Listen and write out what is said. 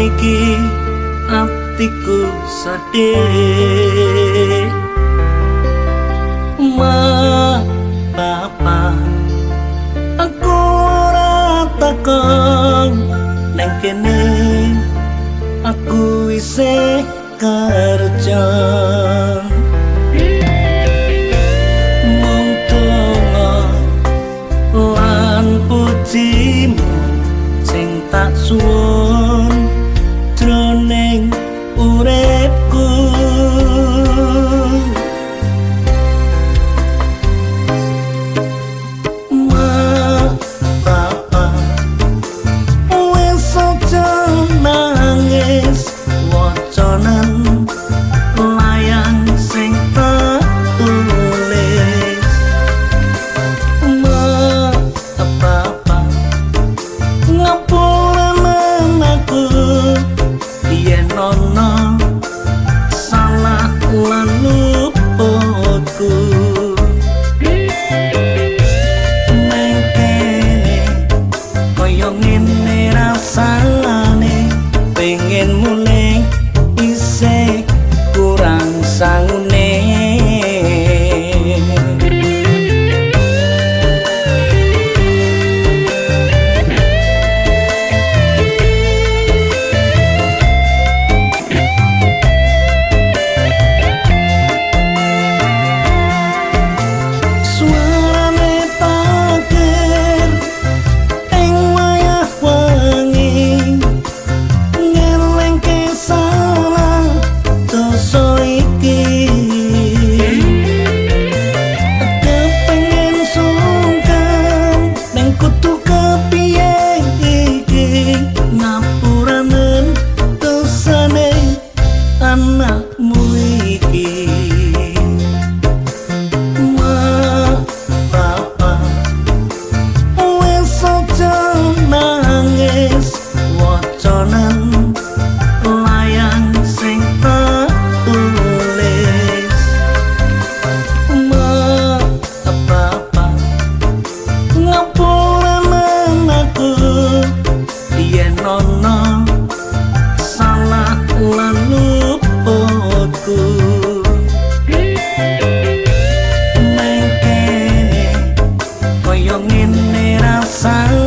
iki atiku sedih ma papa aku ora takon nang kene aku isih kerja anakmu iki